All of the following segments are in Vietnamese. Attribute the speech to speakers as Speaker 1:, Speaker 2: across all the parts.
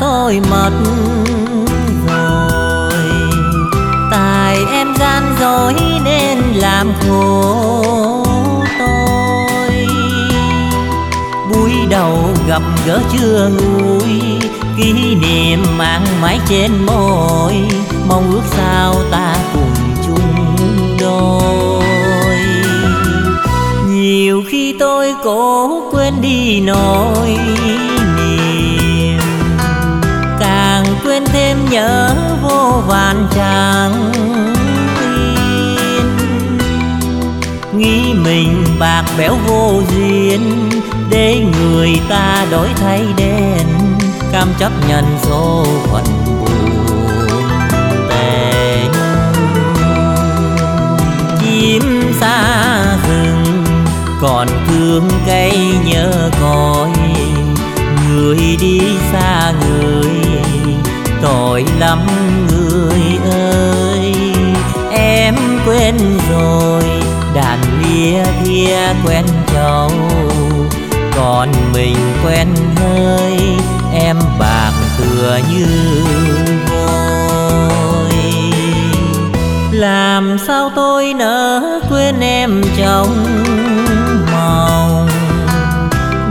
Speaker 1: tôi mất rồi. Tại em gian dối nên làm khổ tôi. Buổi đầu gặp gỡ chưa nguôi, kỷ niệm mang mãi trên môi. Mong ước sao ta cùng chung đôi. Nhiều khi tôi cố quên đi nỗi quên thêm nhớ vô vàn chẳng tin. Nghĩ mình bạc béo vô duyên, để người ta đổi thay đen cam chấp nhận số phận buồn tệ chim xa rừng, còn thương cây nhớ cõi, người đi xa hỏi lắm người ơi. Em quên rồi, đàn lia thia quen nhau. Còn mình quen hơi, em bạc tựa như vôi. Làm sao tôi nỡ quên em trong mong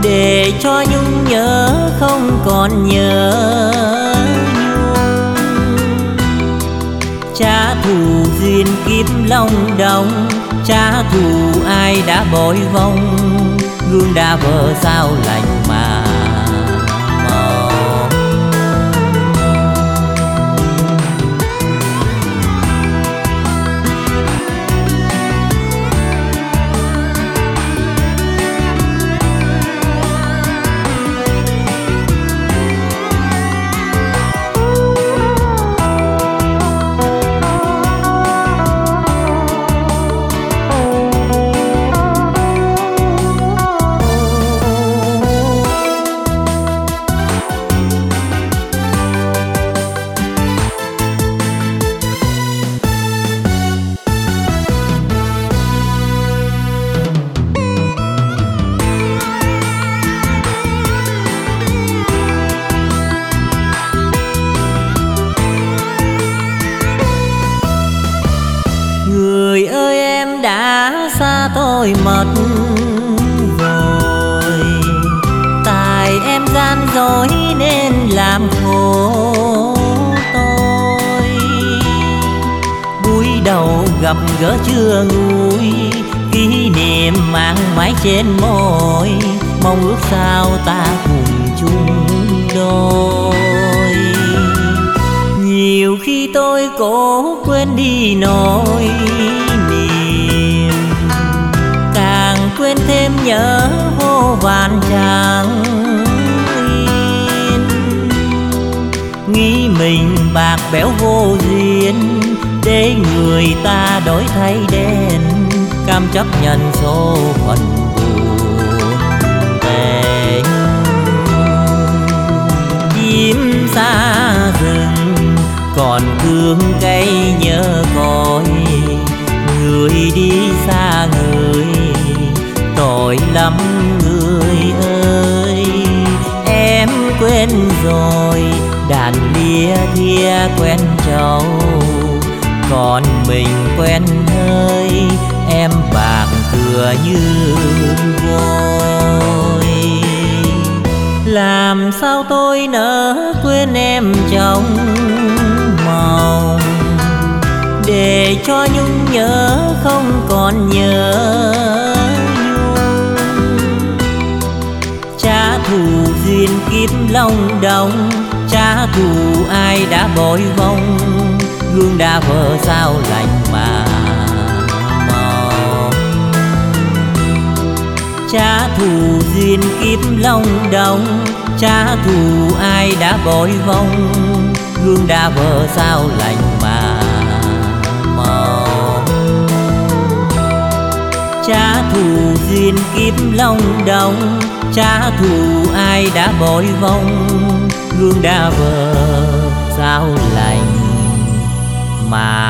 Speaker 1: để cho nhung nhớ không còn nhớ. Duyên kiếp long đong, cha thù ai đã bội vong, gương đã vờ sao lạnh mà. Đôi mất rồi Tại em gian dối nên làm khổ tôi. Buổi đầu gặp gỡ chưa nguôi, Kỷ niệm mang mãi trên môi. Mong ước sao ta cùng chung đôi. Nhiều khi tôi cố quên đi nỗi quên thêm nhớ vô vàn chàng nghĩ mình bạc béo vô duyên, để người ta đổi thay đen. Cam chấp nhận số phận buồn chim xa rừng, còn thương cây nhớ cõi. Người đi xa người tội lắm người ơi. Em quên rồi, đàn lia thia quen châu còn mình quen hơi, em bạc tựa như vôi. Làm sao tôi nỡ quên em trong màu để cho nhung nhớ không còn nhớ. Duyên kiếp long đong, cha thù ai đã bội vong gương đã vỡ sao lạnh mà mòn. Cha thù duyên kiếp long đong, cha thù ai đã bội vong gương đã vỡ sao lạnh mà mòn. Cha thù duyên kiếp long đong trả thù ai đã bội vong. Gương đã vờ sao lành mà